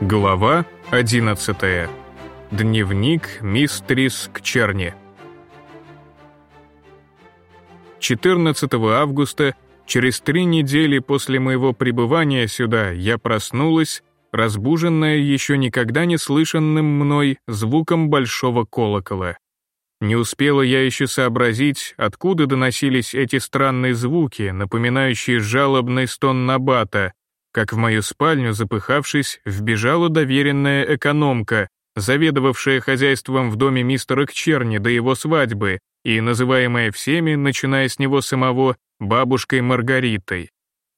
Глава 11. Дневник мистрис Кчерни. 14 августа, через три недели после моего прибывания сюда, я проснулась, разбуженная еще никогда не слышанным мной звуком большого колокола. Не успела я еще сообразить, откуда доносились эти странные звуки, напоминающие жалобный стон Набата, как в мою спальню, запыхавшись, вбежала доверенная экономка, заведовавшая хозяйством в доме мистера Кчерни до его свадьбы и называемая всеми, начиная с него самого, бабушкой Маргаритой.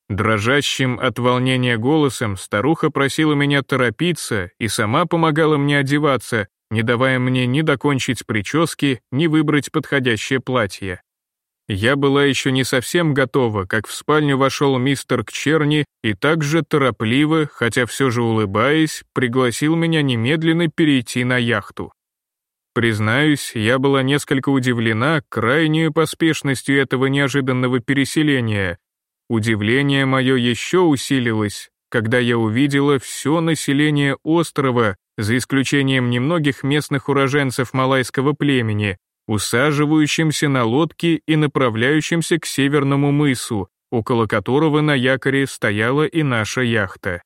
Дрожащим от волнения голосом старуха просила меня торопиться и сама помогала мне одеваться, не давая мне ни докончить прически, ни выбрать подходящее платье. Я была еще не совсем готова, как в спальню вошел мистер Кчерни и также торопливо, хотя все же улыбаясь, пригласил меня немедленно перейти на яхту. Признаюсь, я была несколько удивлена крайней поспешностью этого неожиданного переселения. Удивление мое еще усилилось, когда я увидела все население острова, за исключением немногих местных уроженцев малайского племени, усаживающимся на лодке и направляющимся к северному мысу, около которого на якоре стояла и наша яхта.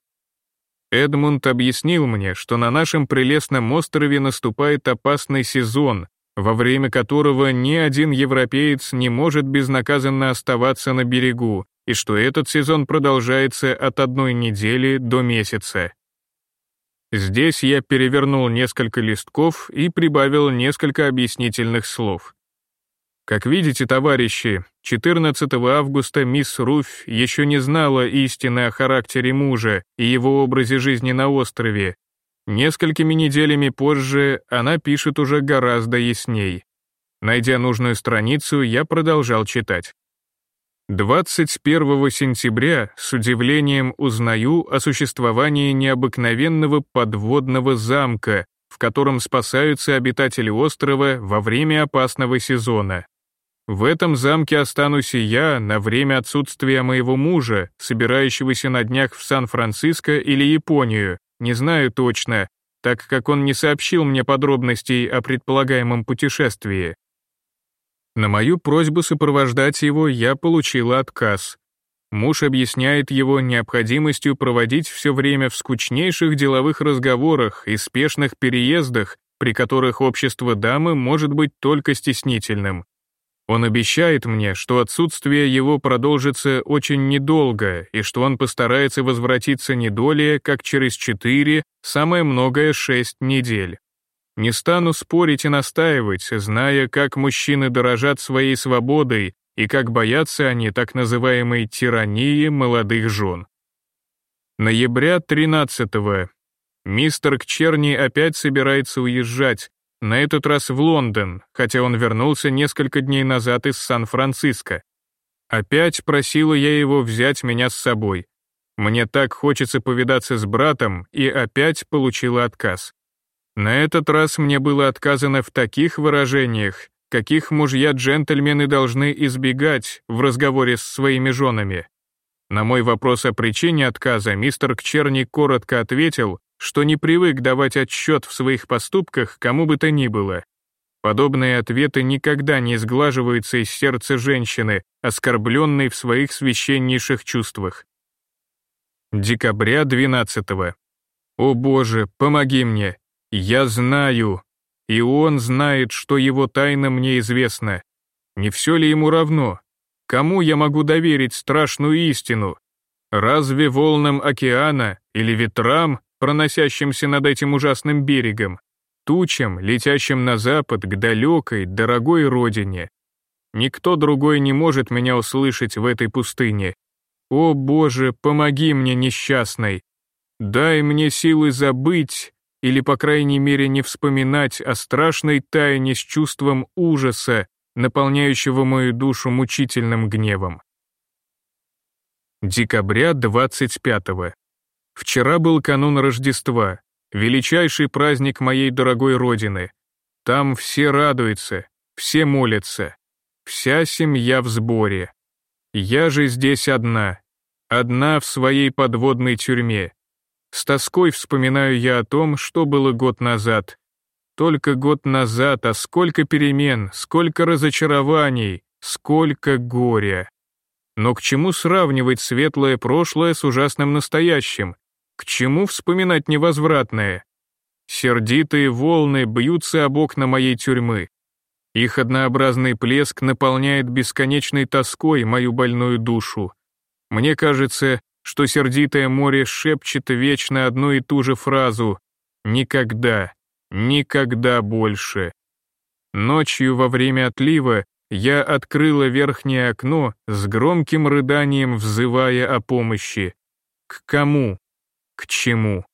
Эдмунд объяснил мне, что на нашем прелестном острове наступает опасный сезон, во время которого ни один европеец не может безнаказанно оставаться на берегу, и что этот сезон продолжается от одной недели до месяца. Здесь я перевернул несколько листков и прибавил несколько объяснительных слов. Как видите, товарищи, 14 августа мисс Руфь еще не знала истины о характере мужа и его образе жизни на острове. Несколькими неделями позже она пишет уже гораздо ясней. Найдя нужную страницу, я продолжал читать. 21 сентября с удивлением узнаю о существовании необыкновенного подводного замка, в котором спасаются обитатели острова во время опасного сезона. В этом замке останусь и я на время отсутствия моего мужа, собирающегося на днях в Сан-Франциско или Японию, не знаю точно, так как он не сообщил мне подробностей о предполагаемом путешествии. На мою просьбу сопровождать его я получила отказ. Муж объясняет его необходимостью проводить все время в скучнейших деловых разговорах и спешных переездах, при которых общество дамы может быть только стеснительным. Он обещает мне, что отсутствие его продолжится очень недолго и что он постарается возвратиться не долее, как через четыре, самое многое шесть недель. Не стану спорить и настаивать, зная, как мужчины дорожат своей свободой и как боятся они так называемой тирании молодых жен. Ноября 13-го. Мистер Кчерни опять собирается уезжать, на этот раз в Лондон, хотя он вернулся несколько дней назад из Сан-Франциско. Опять просила я его взять меня с собой. Мне так хочется повидаться с братом, и опять получила отказ. На этот раз мне было отказано в таких выражениях, каких мужья-джентльмены должны избегать в разговоре с своими женами. На мой вопрос о причине отказа мистер Кчерни коротко ответил, что не привык давать отчет в своих поступках кому бы то ни было. Подобные ответы никогда не сглаживаются из сердца женщины, оскорбленной в своих священнейших чувствах. Декабря 12 -го. «О Боже, помоги мне! Я знаю, и он знает, что его тайна мне известна. Не все ли ему равно? Кому я могу доверить страшную истину? Разве волнам океана или ветрам, проносящимся над этим ужасным берегом, тучам, летящим на запад к далекой, дорогой родине? Никто другой не может меня услышать в этой пустыне. О Боже, помоги мне, несчастной! Дай мне силы забыть, или, по крайней мере, не вспоминать о страшной тайне с чувством ужаса, наполняющего мою душу мучительным гневом. Декабря 25-го. Вчера был канун Рождества, величайший праздник моей дорогой родины. Там все радуются, все молятся, вся семья в сборе. Я же здесь одна, одна в своей подводной тюрьме. С тоской вспоминаю я о том, что было год назад. Только год назад, а сколько перемен, сколько разочарований, сколько горя. Но к чему сравнивать светлое прошлое с ужасным настоящим? К чему вспоминать невозвратное? Сердитые волны бьются об окна моей тюрьмы. Их однообразный плеск наполняет бесконечной тоской мою больную душу. Мне кажется, что сердитое море шепчет вечно одну и ту же фразу «Никогда, никогда больше». Ночью во время отлива я открыла верхнее окно с громким рыданием, взывая о помощи. К кому? К чему?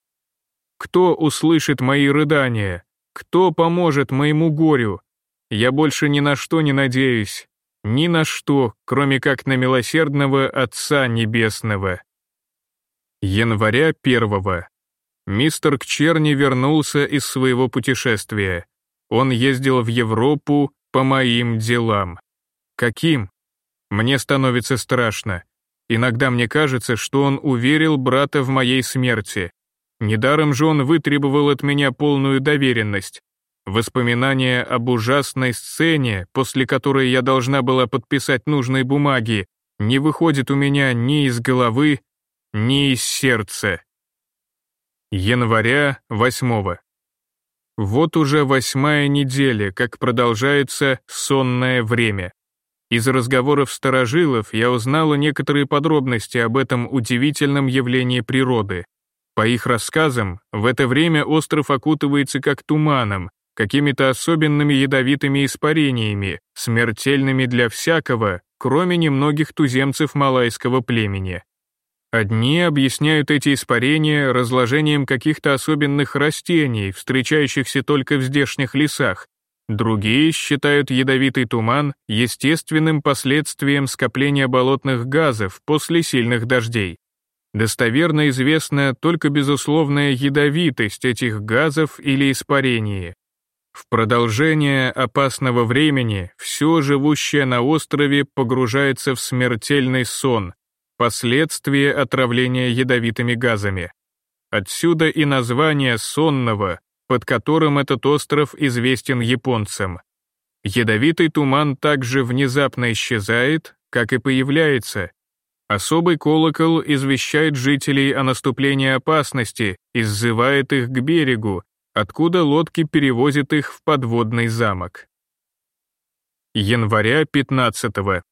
Кто услышит мои рыдания? Кто поможет моему горю? Я больше ни на что не надеюсь. Ни на что, кроме как на милосердного Отца Небесного. Января первого. Мистер Кчерни вернулся из своего путешествия. Он ездил в Европу по моим делам. Каким? Мне становится страшно. Иногда мне кажется, что он уверил брата в моей смерти. Недаром же он вытребовал от меня полную доверенность. Воспоминания об ужасной сцене, после которой я должна была подписать нужные бумаги, не выходят у меня ни из головы, ни из сердца. Января 8. Вот уже восьмая неделя, как продолжается сонное время. Из разговоров старожилов я узнала некоторые подробности об этом удивительном явлении природы. По их рассказам, в это время остров окутывается как туманом, какими-то особенными ядовитыми испарениями, смертельными для всякого, кроме немногих туземцев малайского племени. Одни объясняют эти испарения разложением каких-то особенных растений, встречающихся только в здешних лесах, другие считают ядовитый туман естественным последствием скопления болотных газов после сильных дождей. Достоверно известна только безусловная ядовитость этих газов или испарений. В продолжение опасного времени все живущее на острове погружается в смертельный сон, последствия отравления ядовитыми газами. Отсюда и название сонного, под которым этот остров известен японцам. Ядовитый туман также внезапно исчезает, как и появляется, Особый колокол извещает жителей о наступлении опасности и сзывает их к берегу, откуда лодки перевозят их в подводный замок. Января 15 -го.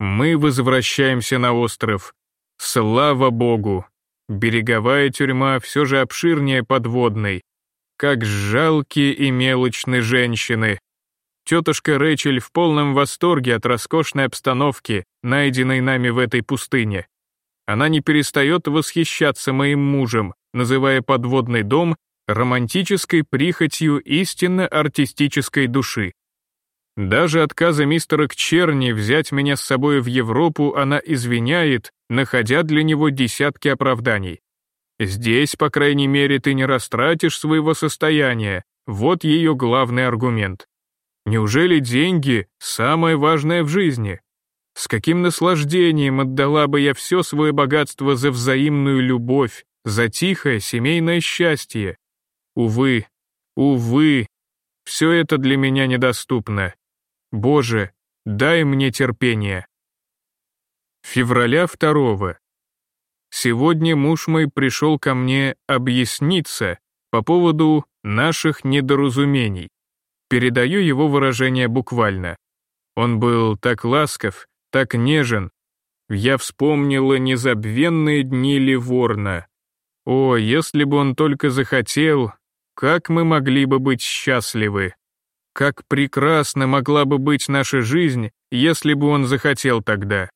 Мы возвращаемся на остров. Слава богу! Береговая тюрьма все же обширнее подводной. Как жалкие и мелочны женщины, Тетушка Рэчель в полном восторге от роскошной обстановки, найденной нами в этой пустыне. Она не перестает восхищаться моим мужем, называя подводный дом романтической прихотью истинно артистической души. Даже отказа мистера Кчерни взять меня с собой в Европу она извиняет, находя для него десятки оправданий. Здесь, по крайней мере, ты не растратишь своего состояния, вот ее главный аргумент. Неужели деньги — самое важное в жизни? С каким наслаждением отдала бы я все свое богатство за взаимную любовь, за тихое семейное счастье? Увы, увы, все это для меня недоступно. Боже, дай мне терпение. Февраля второго. Сегодня муж мой пришел ко мне объясниться по поводу наших недоразумений. Передаю его выражение буквально. Он был так ласков, так нежен. Я вспомнила незабвенные дни Ливорна. О, если бы он только захотел, как мы могли бы быть счастливы. Как прекрасна могла бы быть наша жизнь, если бы он захотел тогда.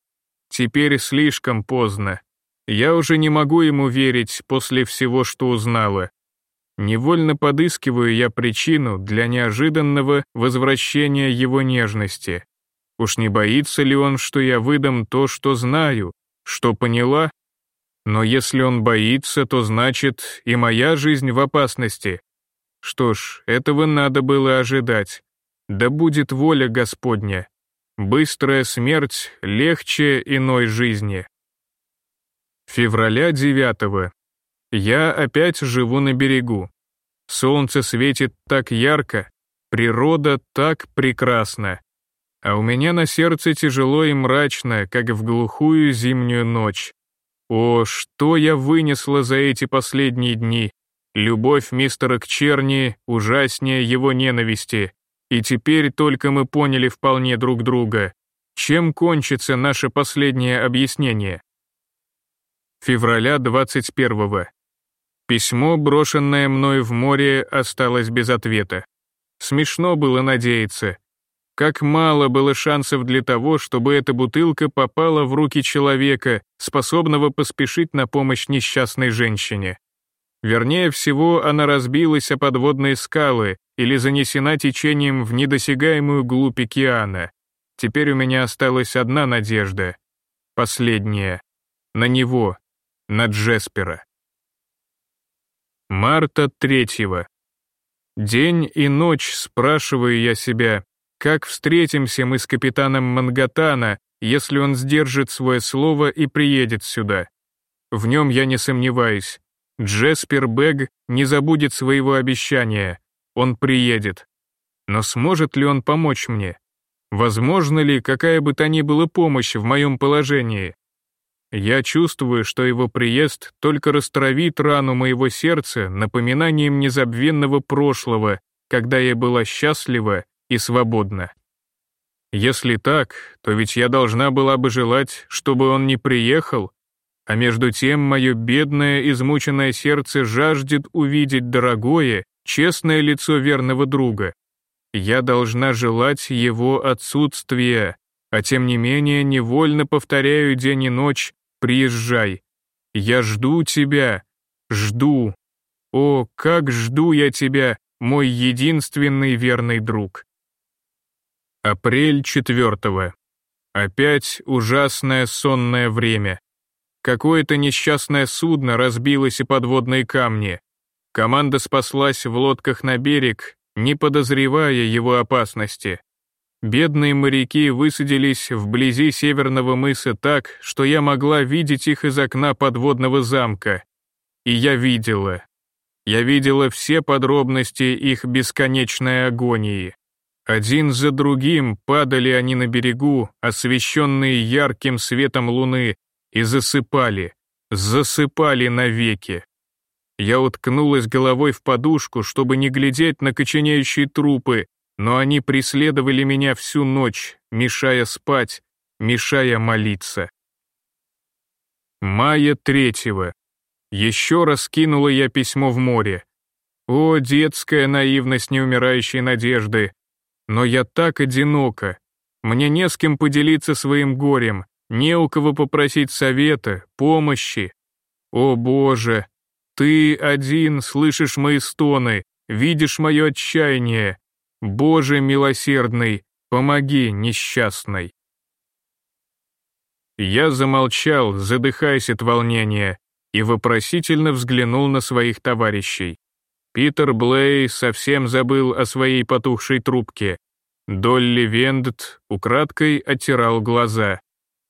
Теперь слишком поздно. Я уже не могу ему верить после всего, что узнала. Невольно подыскиваю я причину для неожиданного возвращения его нежности. Уж не боится ли он, что я выдам то, что знаю, что поняла? Но если он боится, то значит и моя жизнь в опасности. Что ж, этого надо было ожидать. Да будет воля Господня. Быстрая смерть легче иной жизни. Февраля 9 Я опять живу на берегу. Солнце светит так ярко, природа так прекрасна. А у меня на сердце тяжело и мрачно, как в глухую зимнюю ночь. О, что я вынесла за эти последние дни! Любовь мистера к черни ужаснее его ненависти. И теперь только мы поняли вполне друг друга. Чем кончится наше последнее объяснение? Февраля 21 -го. Письмо, брошенное мной в море, осталось без ответа. Смешно было надеяться. Как мало было шансов для того, чтобы эта бутылка попала в руки человека, способного поспешить на помощь несчастной женщине. Вернее всего, она разбилась о подводные скалы или занесена течением в недосягаемую глубь океана. Теперь у меня осталась одна надежда. Последняя. На него. На Джеспера. Марта третьего. День и ночь спрашиваю я себя, как встретимся мы с капитаном Мангатана, если он сдержит свое слово и приедет сюда. В нем я не сомневаюсь. Джеспер Бэг не забудет своего обещания. Он приедет. Но сможет ли он помочь мне? Возможно ли какая бы то ни была помощь в моем положении? Я чувствую, что его приезд только растравит рану моего сердца напоминанием незабвенного прошлого, когда я была счастлива и свободна. Если так, то ведь я должна была бы желать, чтобы он не приехал, а между тем мое бедное, измученное сердце жаждет увидеть дорогое, честное лицо верного друга. Я должна желать его отсутствия, а тем не менее невольно повторяю день и ночь «Приезжай! Я жду тебя! Жду! О, как жду я тебя, мой единственный верный друг!» Апрель четвертого. Опять ужасное сонное время. Какое-то несчастное судно разбилось и подводные камни. Команда спаслась в лодках на берег, не подозревая его опасности. Бедные моряки высадились вблизи северного мыса так, что я могла видеть их из окна подводного замка. И я видела. Я видела все подробности их бесконечной агонии. Один за другим падали они на берегу, освещенные ярким светом луны, и засыпали, засыпали навеки. Я уткнулась головой в подушку, чтобы не глядеть на коченеющие трупы, но они преследовали меня всю ночь, мешая спать, мешая молиться. Мая третьего. Еще раз кинула я письмо в море. О, детская наивность неумирающей надежды! Но я так одинока. Мне не с кем поделиться своим горем, не у кого попросить совета, помощи. О, Боже! Ты один слышишь мои стоны, видишь мое отчаяние, Боже милосердный, помоги несчастной. Я замолчал, задыхаясь от волнения, и вопросительно взглянул на своих товарищей. Питер Блей совсем забыл о своей потухшей трубке. Долли Вендт украдкой оттирал глаза.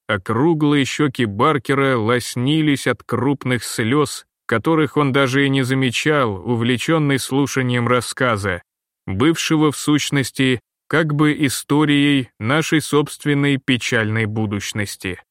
Округлые щеки Баркера лоснились от крупных слез, которых он даже и не замечал, увлеченный слушанием рассказа бывшего в сущности как бы историей нашей собственной печальной будущности.